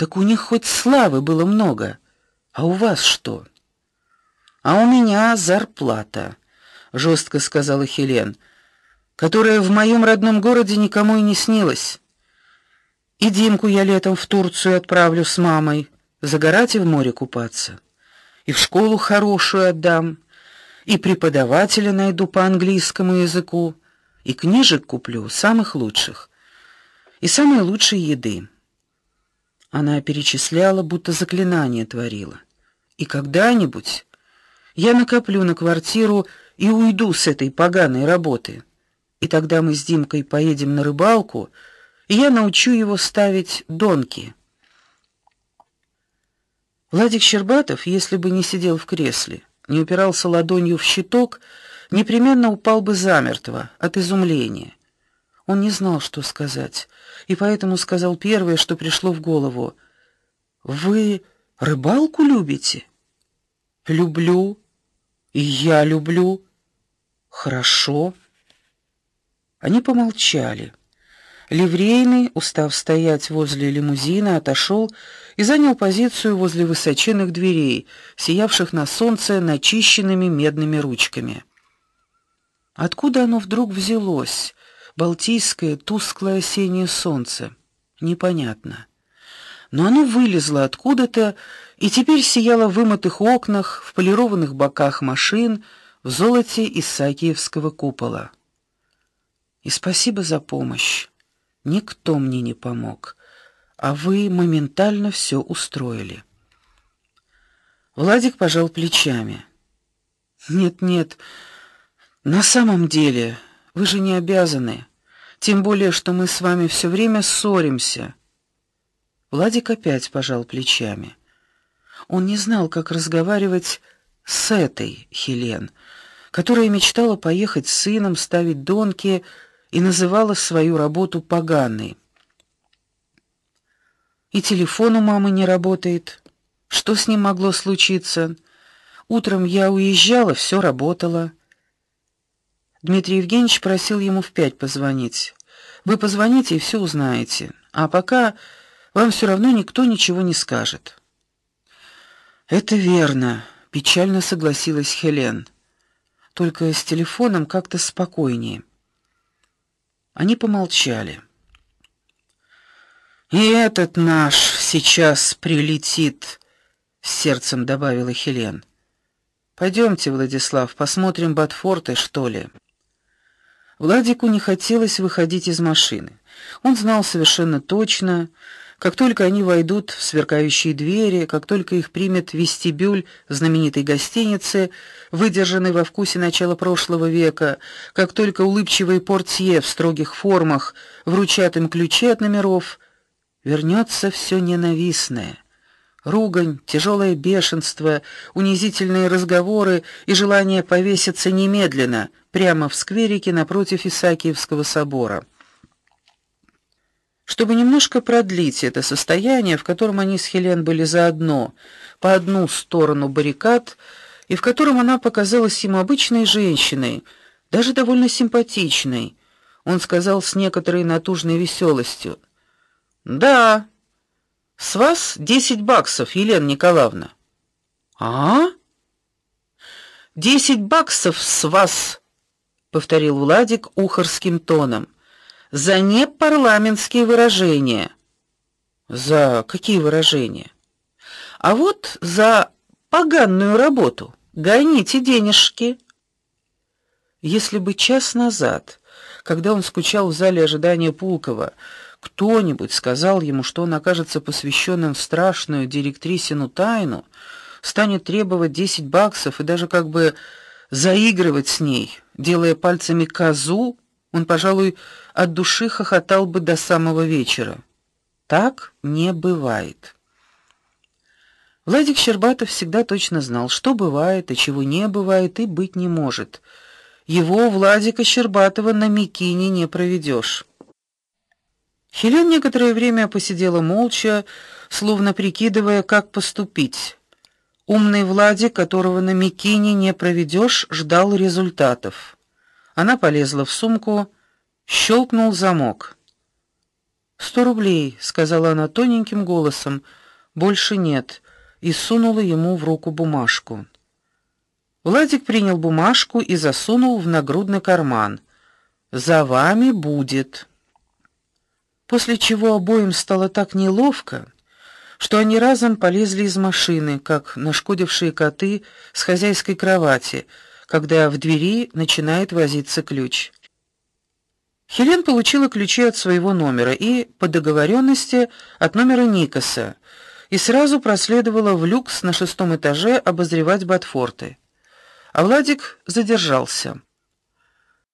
Так у них хоть славы было много. А у вас что? А у меня зарплата, жестко сказала Хелен, которая в моем родном городе никому и не снилась. И Димку я летом в Турцию отправлю с мамой, загорать и в море купаться. И в школу хорошую отдам, и преподавателя найду по английскому языку, и книжек куплю самых лучших. И самой лучшей еды. Она перечисляла, будто заклинание творила. И когда-нибудь я накоплю на квартиру и уйду с этой поганой работы. И тогда мы с Димкой поедем на рыбалку, и я научу его ставить донки. Владик Щербатов, если бы не сидел в кресле, не упирался ладонью в щиток, непременно упал бы замертво от изумления. Он не знал, что сказать, и поэтому сказал первое, что пришло в голову. Вы рыбалку любите? Люблю. И я люблю. Хорошо. Они помолчали. Ливрейный, устав стоять возле лимузина, отошел и занял позицию возле высоченных дверей, сиявших на солнце начищенными медными ручками. Откуда оно вдруг взялось? Балтийское тусклое осеннее солнце. Непонятно. Но оно вылезло откуда-то и теперь сияло в вымытых окнах, в полированных боках машин, в золоте Исаакиевского купола. И спасибо за помощь. Никто мне не помог, а вы моментально все устроили. Владик пожал плечами. Нет, нет. На самом деле, вы же не обязаны. Тем более, что мы с вами все время ссоримся. Владик опять пожал плечами. Он не знал, как разговаривать с этой Хелен, которая мечтала поехать с сыном ставить донки и называла свою работу поганой. И телефон у мамы не работает. Что с ним могло случиться? Утром я уезжала, все работало. Дмитрий Евгеньевич просил ему в пять позвонить. Вы позвоните и все узнаете. А пока вам все равно никто ничего не скажет. Это верно, печально согласилась Хелен. Только с телефоном как-то спокойнее. Они помолчали. И этот наш сейчас прилетит, с сердцем добавила Хелен. Пойдемте, Владислав, посмотрим Батфорты, что ли. Владику не хотелось выходить из машины. Он знал совершенно точно, как только они войдут в сверкающие двери, как только их примет вестибюль знаменитой гостиницы, выдержанной во вкусе начала прошлого века, как только улыбчивый портье в строгих формах вручат им ключи от номеров, вернется все ненавистное. Ругань, тяжелое бешенство, унизительные разговоры и желание повеситься немедленно прямо в скверике напротив Исаакиевского собора. Чтобы немножко продлить это состояние, в котором они с Хелен были заодно, по одну сторону баррикад, и в котором она показалась ему обычной женщиной, даже довольно симпатичной, он сказал с некоторой натужной веселостью: "Да, с вас десять баксов, Елена Николаевна". "А? Десять баксов с вас", повторил Владик ухарским тоном за непарламентские выражения. За какие выражения? А вот за поганную работу. Гоните денежки. Если бы час назад, когда он скучал в зале ожидания Пулкова, кто-нибудь сказал ему, что он окажется посвященным в страшную директрисину тайну, станет требовать 10 баксов и даже как бы заигрывать с ней, делая пальцами козу, он, пожалуй, от души хохотал бы до самого вечера. Так не бывает. Владик Щербатов всегда точно знал, что бывает, а чего не бывает и быть не может. Его Владика Щербатова на Микине не проведешь. Хелен некоторое время посидела молча, словно прикидывая, как поступить. Умный Владик, которого на Микине не проведешь, ждал результатов. Она полезла в сумку, щелкнул замок. «Сто рублей», — сказала она тоненьким голосом. «Больше нет», и сунула ему в руку бумажку. Владик принял бумажку и засунул в нагрудный карман. «За вами будет». После чего обоим стало так неловко, что они разом полезли из машины, как нашкодившие коты с хозяйской кровати, когда в двери начинает возиться ключ. Хелен получила ключи от своего номера и по договоренности от номера Никоса и сразу проследовала в люкс на шестом этаже обозревать Батфорты. А Владик задержался.